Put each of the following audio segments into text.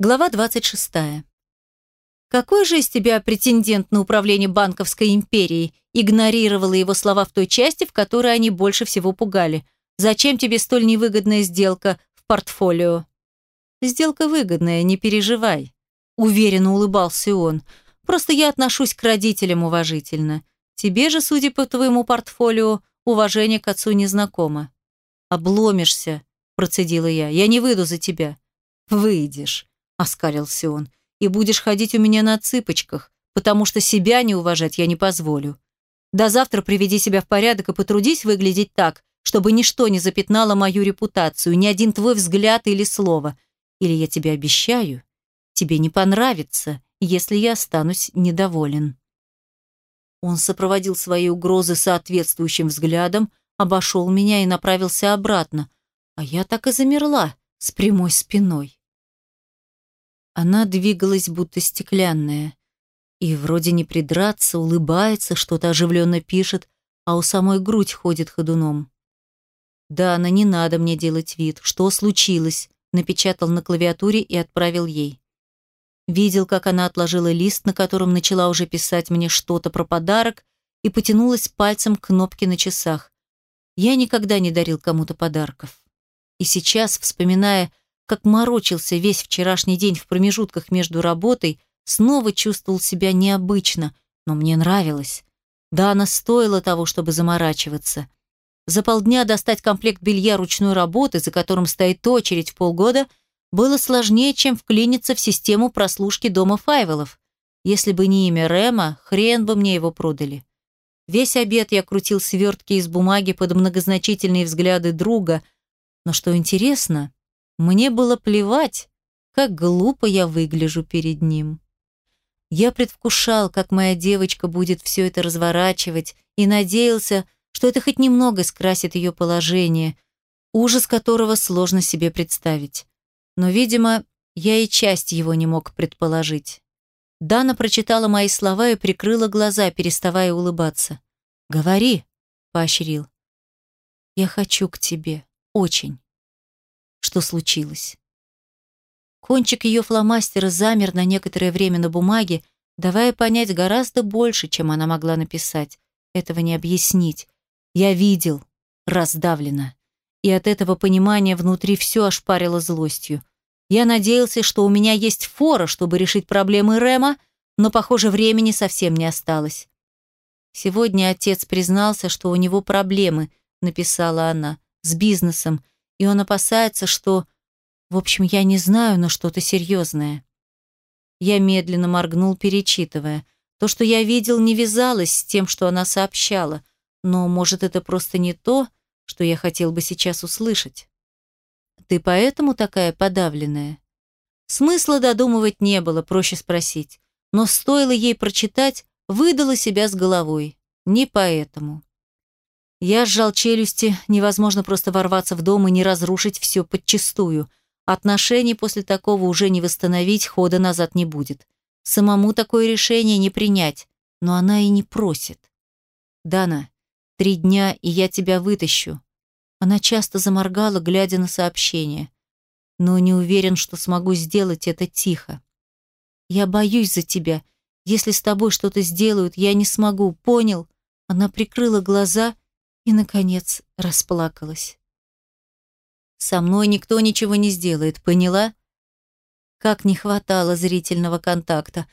Глава 26. «Какой же из тебя претендент на управление банковской империей?» игнорировала его слова в той части, в которой они больше всего пугали. «Зачем тебе столь невыгодная сделка в портфолио?» «Сделка выгодная, не переживай», — уверенно улыбался он. «Просто я отношусь к родителям уважительно. Тебе же, судя по твоему портфолио, уважение к отцу незнакомо». «Обломишься», — процедила я. «Я не выйду за тебя». «Выйдешь», — оскалился он, «и будешь ходить у меня на цыпочках, потому что себя не уважать я не позволю. До завтра приведи себя в порядок и потрудись выглядеть так, чтобы ничто не запятнало мою репутацию, ни один твой взгляд или слово. Или я тебе обещаю, тебе не понравится, если я останусь недоволен». Он сопроводил свои угрозы соответствующим взглядом, обошел меня и направился обратно, а я так и замерла с прямой спиной. Она двигалась, будто стеклянная, и вроде не придраться, улыбается, что-то оживленно пишет, а у самой грудь ходит ходуном. «Да, она не надо мне делать вид. Что случилось?» напечатал на клавиатуре и отправил ей. Видел, как она отложила лист, на котором начала уже писать мне что-то про подарок, и потянулась пальцем к кнопке на часах. Я никогда не дарил кому-то подарков. И сейчас, вспоминая, как морочился весь вчерашний день в промежутках между работой, снова чувствовал себя необычно, но мне нравилось. Да, она стоила того, чтобы заморачиваться. За полдня достать комплект белья ручной работы, за которым стоит очередь в полгода – было сложнее, чем вклиниться в систему прослушки дома Файвелов. Если бы не имя Рема, хрен бы мне его продали. Весь обед я крутил свертки из бумаги под многозначительные взгляды друга, но что интересно, мне было плевать, как глупо я выгляжу перед ним. Я предвкушал, как моя девочка будет все это разворачивать, и надеялся, что это хоть немного скрасит ее положение, ужас которого сложно себе представить но, видимо, я и часть его не мог предположить. Дана прочитала мои слова и прикрыла глаза, переставая улыбаться. «Говори», — поощрил. «Я хочу к тебе. Очень». Что случилось? Кончик ее фломастера замер на некоторое время на бумаге, давая понять гораздо больше, чем она могла написать. Этого не объяснить. Я видел, раздавлено. И от этого понимания внутри все ошпарило злостью. Я надеялся, что у меня есть фора, чтобы решить проблемы Рема, но, похоже, времени совсем не осталось. Сегодня отец признался, что у него проблемы, написала она, с бизнесом, и он опасается, что... В общем, я не знаю, но что-то серьезное. Я медленно моргнул, перечитывая. То, что я видел, не вязалось с тем, что она сообщала, но, может, это просто не то, что я хотел бы сейчас услышать. Ты поэтому такая подавленная? Смысла додумывать не было, проще спросить. Но стоило ей прочитать, выдала себя с головой. Не поэтому. Я сжал челюсти, невозможно просто ворваться в дом и не разрушить все подчистую. Отношений после такого уже не восстановить, хода назад не будет. Самому такое решение не принять, но она и не просит. «Дана, три дня, и я тебя вытащу. Она часто заморгала, глядя на сообщение. Но не уверен, что смогу сделать это тихо. Я боюсь за тебя. Если с тобой что-то сделают, я не смогу, понял? Она прикрыла глаза и, наконец, расплакалась. Со мной никто ничего не сделает, поняла? Как не хватало зрительного контакта.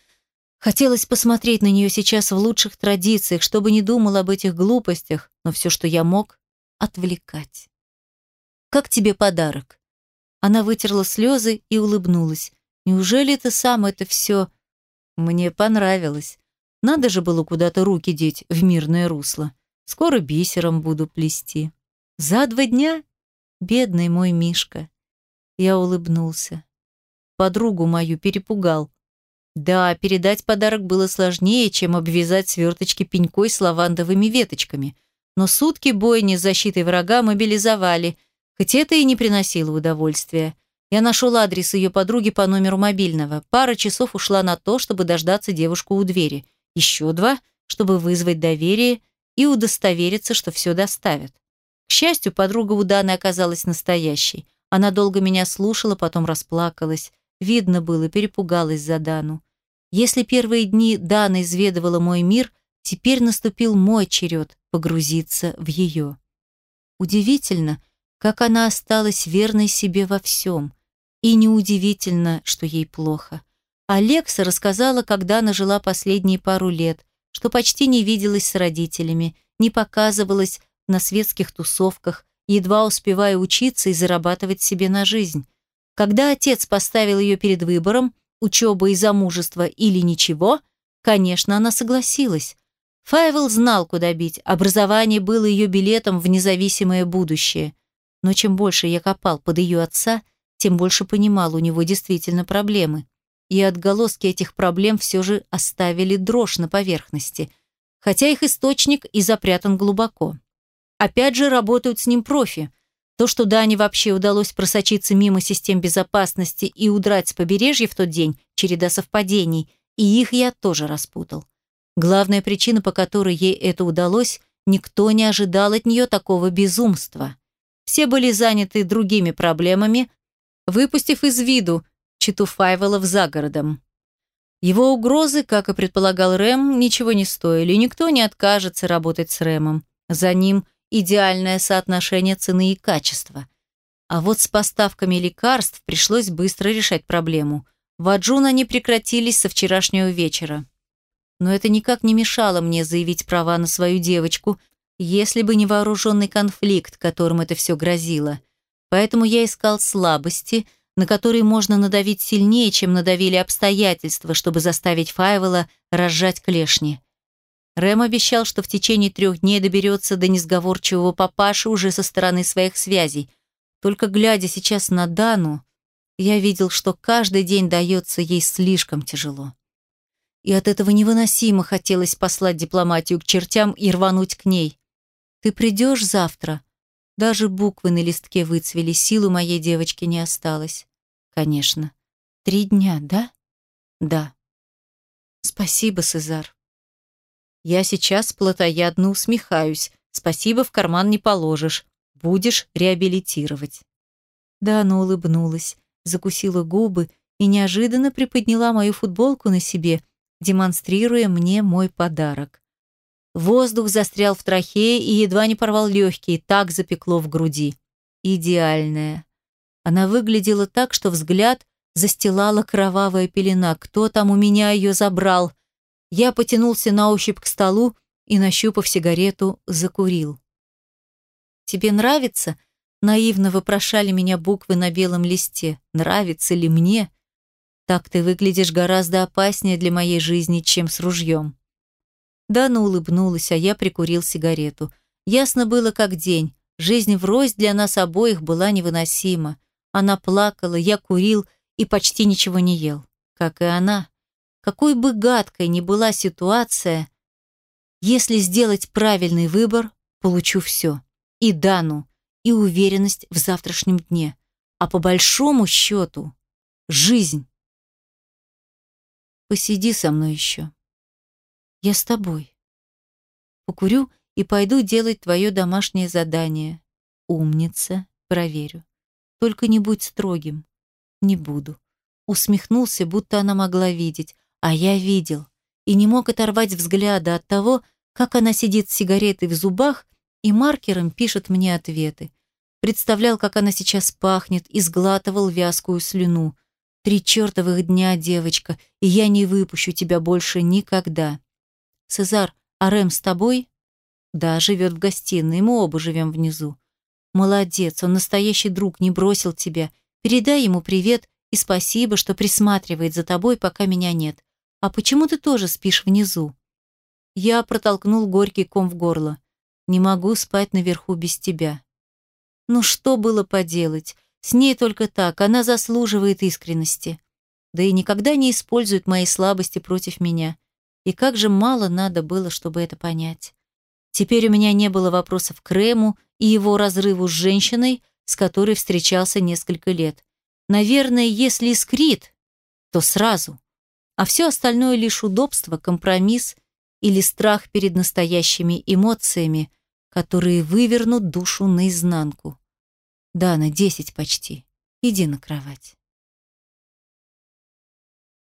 Хотелось посмотреть на нее сейчас в лучших традициях, чтобы не думал об этих глупостях, но все, что я мог, отвлекать. «Как тебе подарок?» Она вытерла слезы и улыбнулась. «Неужели ты сам это все...» «Мне понравилось. Надо же было куда-то руки деть в мирное русло. Скоро бисером буду плести. За два дня? Бедный мой Мишка». Я улыбнулся. Подругу мою перепугал. Да, передать подарок было сложнее, чем обвязать сверточки пенькой с лавандовыми веточками. Но сутки бойни с защитой врага мобилизовали, хоть это и не приносило удовольствия. Я нашел адрес ее подруги по номеру мобильного. Пара часов ушла на то, чтобы дождаться девушку у двери. Еще два, чтобы вызвать доверие и удостовериться, что все доставят. К счастью, подруга у Даны оказалась настоящей. Она долго меня слушала, потом расплакалась. Видно было, перепугалась за Дану. Если первые дни Дана изведывала мой мир, теперь наступил мой черед погрузиться в ее. Удивительно, как она осталась верной себе во всем. И неудивительно, что ей плохо. Алекса рассказала, когда она жила последние пару лет, что почти не виделась с родителями, не показывалась на светских тусовках, едва успевая учиться и зарабатывать себе на жизнь. Когда отец поставил ее перед выбором, учеба и замужество или ничего, конечно, она согласилась. Файвел знал, куда бить, образование было ее билетом в независимое будущее. Но чем больше я копал под ее отца, тем больше понимал, у него действительно проблемы. И отголоски этих проблем все же оставили дрожь на поверхности, хотя их источник и запрятан глубоко. Опять же, работают с ним профи – то, что Дане вообще удалось просочиться мимо систем безопасности и удрать с побережья в тот день, череда совпадений, и их я тоже распутал. Главная причина, по которой ей это удалось, никто не ожидал от нее такого безумства. Все были заняты другими проблемами, выпустив из виду читу Файвелов за городом. Его угрозы, как и предполагал Рэм, ничего не стоили, никто не откажется работать с Рэмом. За ним – идеальное соотношение цены и качества. А вот с поставками лекарств пришлось быстро решать проблему. В Аджун они прекратились со вчерашнего вечера. Но это никак не мешало мне заявить права на свою девочку, если бы не вооруженный конфликт, которым это все грозило. Поэтому я искал слабости, на которые можно надавить сильнее, чем надавили обстоятельства, чтобы заставить Файвела разжать клешни. Рэм обещал, что в течение трех дней доберется до несговорчивого папаши уже со стороны своих связей. Только глядя сейчас на Дану, я видел, что каждый день дается ей слишком тяжело. И от этого невыносимо хотелось послать дипломатию к чертям и рвануть к ней. «Ты придешь завтра?» Даже буквы на листке выцвели, силу моей девочки не осталось. «Конечно. Три дня, да?» «Да». «Спасибо, Сезар». Я сейчас плотоядно усмехаюсь. Спасибо, в карман не положишь. Будешь реабилитировать. Да, она улыбнулась, закусила губы и неожиданно приподняла мою футболку на себе, демонстрируя мне мой подарок. Воздух застрял в трахее и едва не порвал легкие, так запекло в груди. Идеальная. Она выглядела так, что взгляд застилала кровавая пелена. Кто там у меня ее забрал? Я потянулся на ощупь к столу и, нащупав сигарету, закурил. «Тебе нравится?» — наивно вопрошали меня буквы на белом листе. «Нравится ли мне?» «Так ты выглядишь гораздо опаснее для моей жизни, чем с ружьем». Дана улыбнулась, а я прикурил сигарету. Ясно было, как день. Жизнь врозь для нас обоих была невыносима. Она плакала, я курил и почти ничего не ел. Как и она. Какой бы гадкой ни была ситуация, если сделать правильный выбор, получу все. И Дану, и уверенность в завтрашнем дне. А по большому счету, жизнь. Посиди со мной еще. Я с тобой. Покурю и пойду делать твое домашнее задание. Умница, проверю. Только не будь строгим. Не буду. Усмехнулся, будто она могла видеть. А я видел и не мог оторвать взгляда от того, как она сидит с сигаретой в зубах и маркером пишет мне ответы. Представлял, как она сейчас пахнет, и сглатывал вязкую слюну. Три чертовых дня, девочка, и я не выпущу тебя больше никогда. Цезар, а Рэм с тобой? Да, живет в гостиной, мы оба живем внизу. Молодец, он настоящий друг, не бросил тебя. Передай ему привет и спасибо, что присматривает за тобой, пока меня нет. «А почему ты тоже спишь внизу?» Я протолкнул горький ком в горло. «Не могу спать наверху без тебя». Ну что было поделать? С ней только так, она заслуживает искренности. Да и никогда не использует мои слабости против меня. И как же мало надо было, чтобы это понять. Теперь у меня не было вопросов к Рэму и его разрыву с женщиной, с которой встречался несколько лет. Наверное, если искрит, то сразу а все остальное лишь удобство, компромисс или страх перед настоящими эмоциями, которые вывернут душу наизнанку. Да, на десять почти. Иди на кровать.